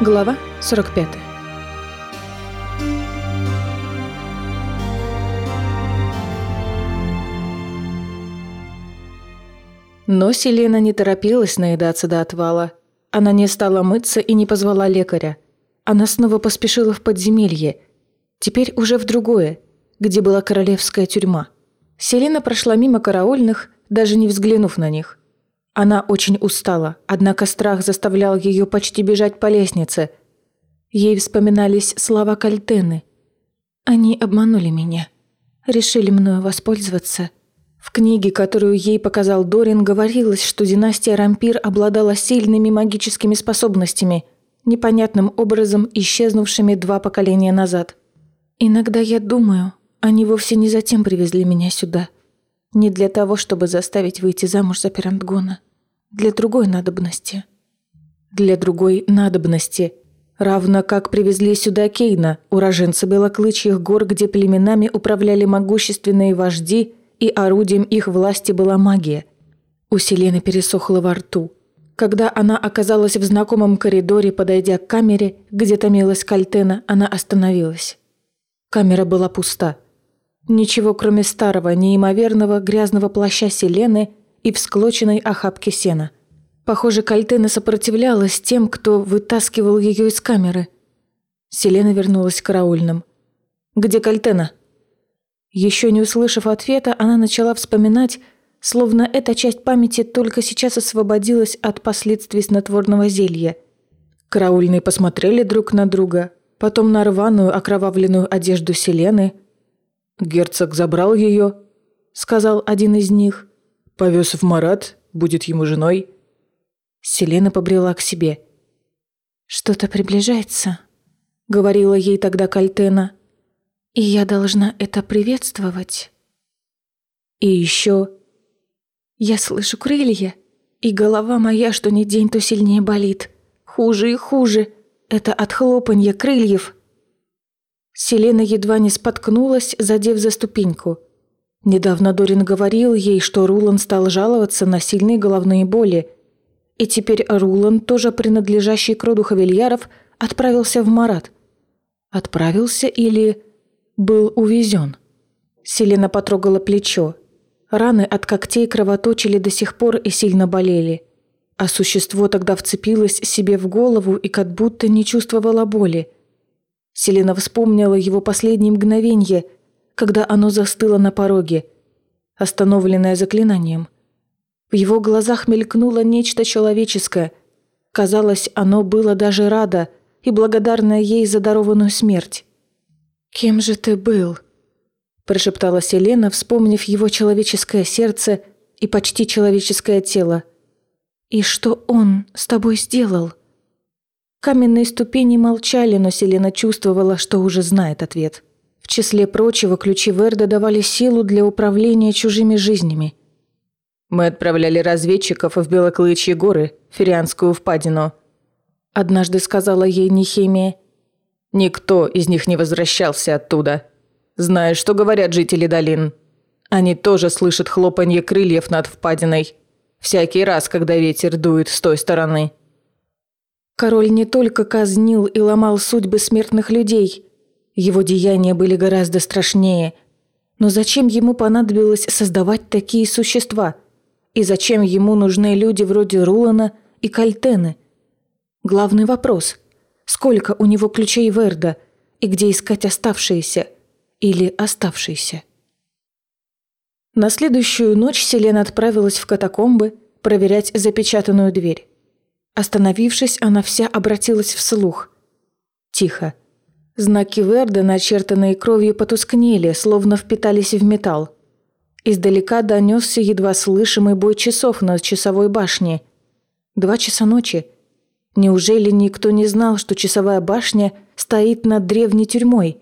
Глава 45 Но Селена не торопилась наедаться до отвала. Она не стала мыться и не позвала лекаря. Она снова поспешила в подземелье. Теперь уже в другое, где была королевская тюрьма. Селена прошла мимо караульных, даже не взглянув на них. Она очень устала, однако страх заставлял ее почти бежать по лестнице. Ей вспоминались слова Кальтены. «Они обманули меня. Решили мною воспользоваться». В книге, которую ей показал Дорин, говорилось, что династия Рампир обладала сильными магическими способностями, непонятным образом исчезнувшими два поколения назад. «Иногда я думаю, они вовсе не затем привезли меня сюда. Не для того, чтобы заставить выйти замуж за Пирантгона для другой надобности. Для другой надобности. Равно как привезли сюда Кейна, уроженца Белоклычьих гор, где племенами управляли могущественные вожди, и орудием их власти была магия. У Селены пересохло во рту. Когда она оказалась в знакомом коридоре, подойдя к камере, где томилась Кальтена, она остановилась. Камера была пуста. Ничего, кроме старого, неимоверного грязного плаща Селены и всклоченной охапки сена. Похоже, Кальтена сопротивлялась тем, кто вытаскивал ее из камеры. Селена вернулась к караульным. «Где Кальтена?» Еще не услышав ответа, она начала вспоминать, словно эта часть памяти только сейчас освободилась от последствий снотворного зелья. Караульные посмотрели друг на друга, потом на рваную окровавленную одежду Селены. «Герцог забрал ее», — сказал один из них. Повез в Марат, будет ему женой. Селена побрела к себе. «Что-то приближается», — говорила ей тогда Кальтена. «И я должна это приветствовать». И еще... Я слышу крылья, и голова моя, что ни день, то сильнее болит. Хуже и хуже. Это от хлопанья крыльев. Селена едва не споткнулась, задев за ступеньку. Недавно Дорин говорил ей, что Рулан стал жаловаться на сильные головные боли. И теперь Рулан, тоже принадлежащий к роду Хавильяров, отправился в Марат. Отправился или был увезен? Селена потрогала плечо. Раны от когтей кровоточили до сих пор и сильно болели. А существо тогда вцепилось себе в голову и как будто не чувствовало боли. Селена вспомнила его последние мгновения – когда оно застыло на пороге, остановленное заклинанием. В его глазах мелькнуло нечто человеческое. Казалось, оно было даже радо и благодарное ей за дарованную смерть. «Кем же ты был?» – прошептала Селена, вспомнив его человеческое сердце и почти человеческое тело. «И что он с тобой сделал?» Каменные ступени молчали, но Селена чувствовала, что уже знает ответ. В числе прочего, ключи Верда давали силу для управления чужими жизнями. «Мы отправляли разведчиков в Белоклычьи горы, Ферианскую впадину», – однажды сказала ей Нехемия. «Никто из них не возвращался оттуда. Знаешь, что говорят жители долин? Они тоже слышат хлопанье крыльев над впадиной. Всякий раз, когда ветер дует с той стороны». Король не только казнил и ломал судьбы смертных людей – его деяния были гораздо страшнее. Но зачем ему понадобилось создавать такие существа? И зачем ему нужны люди вроде Рулана и Кальтены? Главный вопрос – сколько у него ключей Верда и где искать оставшиеся или оставшиеся? На следующую ночь Селена отправилась в катакомбы проверять запечатанную дверь. Остановившись, она вся обратилась вслух. Тихо. Знаки Верда, начертанные кровью, потускнели, словно впитались в металл. Издалека донесся едва слышимый бой часов на часовой башне. Два часа ночи. Неужели никто не знал, что часовая башня стоит над древней тюрьмой?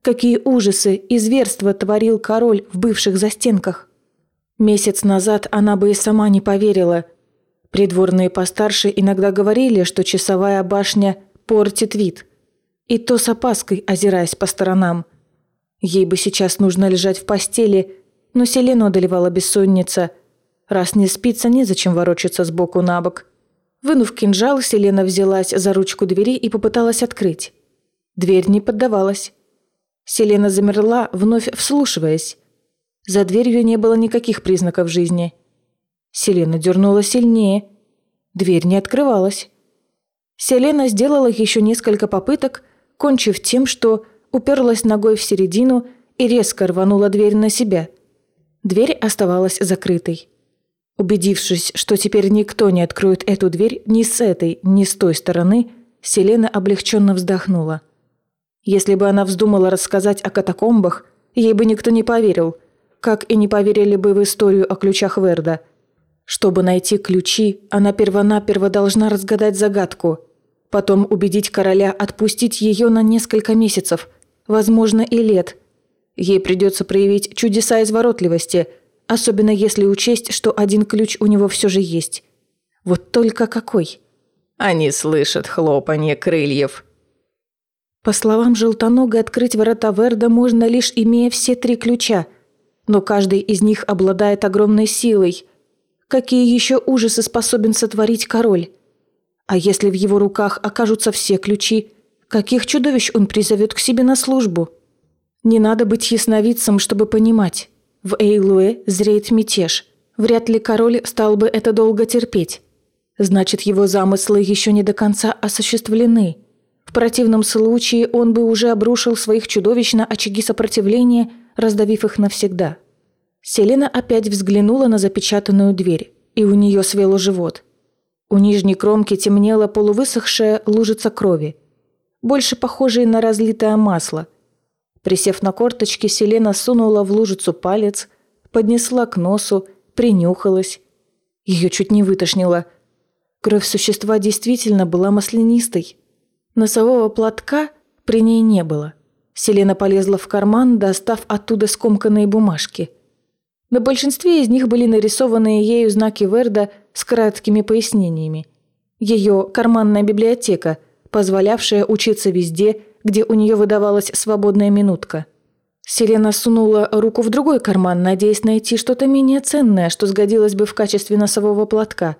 Какие ужасы и зверства творил король в бывших застенках? Месяц назад она бы и сама не поверила. Придворные постарше иногда говорили, что часовая башня портит вид – и то с опаской, озираясь по сторонам. Ей бы сейчас нужно лежать в постели, но Селену одолевала бессонница. Раз не спится, незачем ворочаться сбоку на бок. Вынув кинжал, Селена взялась за ручку двери и попыталась открыть. Дверь не поддавалась. Селена замерла, вновь вслушиваясь. За дверью не было никаких признаков жизни. Селена дернула сильнее. Дверь не открывалась. Селена сделала еще несколько попыток, кончив тем, что уперлась ногой в середину и резко рванула дверь на себя. Дверь оставалась закрытой. Убедившись, что теперь никто не откроет эту дверь ни с этой, ни с той стороны, Селена облегченно вздохнула. Если бы она вздумала рассказать о катакомбах, ей бы никто не поверил, как и не поверили бы в историю о ключах Верда. Чтобы найти ключи, она первонаперво должна разгадать загадку, потом убедить короля отпустить ее на несколько месяцев, возможно и лет. Ей придется проявить чудеса изворотливости – особенно если учесть, что один ключ у него все же есть. Вот только какой? Они слышат хлопанье крыльев. По словам Желтонога, открыть ворота Верда можно лишь имея все три ключа, но каждый из них обладает огромной силой. Какие еще ужасы способен сотворить король? А если в его руках окажутся все ключи, каких чудовищ он призовет к себе на службу? Не надо быть ясновидцем, чтобы понимать. В Эйлуэ зреет мятеж. Вряд ли король стал бы это долго терпеть. Значит, его замыслы еще не до конца осуществлены. В противном случае он бы уже обрушил своих чудовищ на очаги сопротивления, раздавив их навсегда. Селена опять взглянула на запечатанную дверь, и у нее свело живот. У нижней кромки темнела полувысохшая лужица крови, больше похожая на разлитое масло – Присев на корточки, Селена сунула в лужицу палец, поднесла к носу, принюхалась. Ее чуть не вытошнило. Кровь существа действительно была маслянистой. Носового платка при ней не было. Селена полезла в карман, достав оттуда скомканные бумажки. На большинстве из них были нарисованные ею знаки Верда с краткими пояснениями. Ее карманная библиотека, позволявшая учиться везде – где у нее выдавалась свободная минутка. Сирена сунула руку в другой карман, надеясь найти что-то менее ценное, что сгодилось бы в качестве носового платка.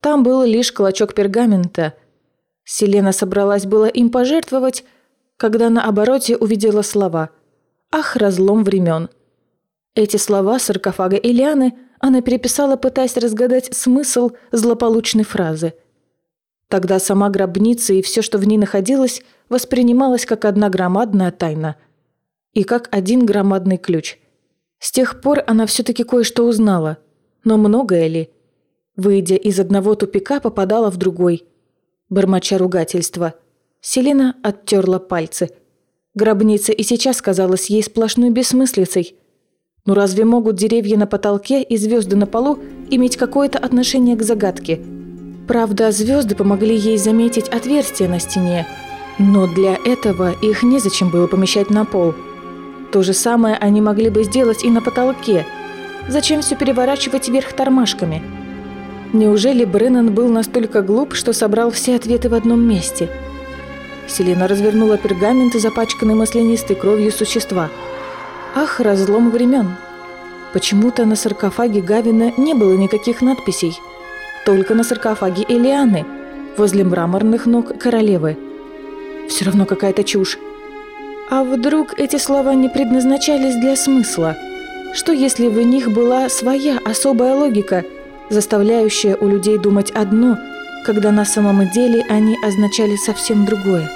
Там был лишь клочок пергамента. Селена собралась было им пожертвовать, когда на обороте увидела слова «Ах, разлом времен». Эти слова саркофага Ильяны она переписала, пытаясь разгадать смысл злополучной фразы. Тогда сама гробница и все, что в ней находилось – воспринималась как одна громадная тайна и как один громадный ключ. С тех пор она все-таки кое-что узнала. Но многое ли? Выйдя из одного тупика, попадала в другой. Бормоча ругательства. Селена оттерла пальцы. Гробница и сейчас казалась ей сплошной бессмыслицей. Но ну разве могут деревья на потолке и звезды на полу иметь какое-то отношение к загадке? Правда, звезды помогли ей заметить отверстие на стене – но для этого их незачем было помещать на пол. То же самое они могли бы сделать и на потолке. Зачем все переворачивать вверх тормашками? Неужели Бреннан был настолько глуп, что собрал все ответы в одном месте? Селена развернула пергамент, запачканный маслянистой кровью существа. Ах, разлом времен! Почему-то на саркофаге Гавина не было никаких надписей. Только на саркофаге Элианы, возле мраморных ног королевы – все равно какая-то чушь. А вдруг эти слова не предназначались для смысла? Что если в них была своя особая логика, заставляющая у людей думать одно, когда на самом деле они означали совсем другое?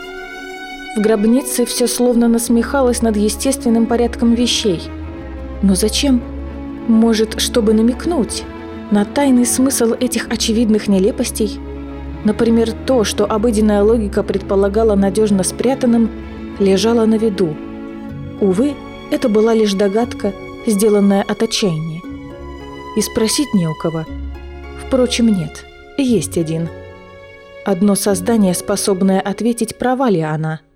В гробнице все словно насмехалось над естественным порядком вещей. Но зачем? Может, чтобы намекнуть на тайный смысл этих очевидных нелепостей – Например, то, что обыденная логика предполагала надежно спрятанным, лежало на виду. Увы, это была лишь догадка, сделанная от отчаяния. И спросить не у кого. Впрочем, нет, есть один. Одно создание, способное ответить, права ли она –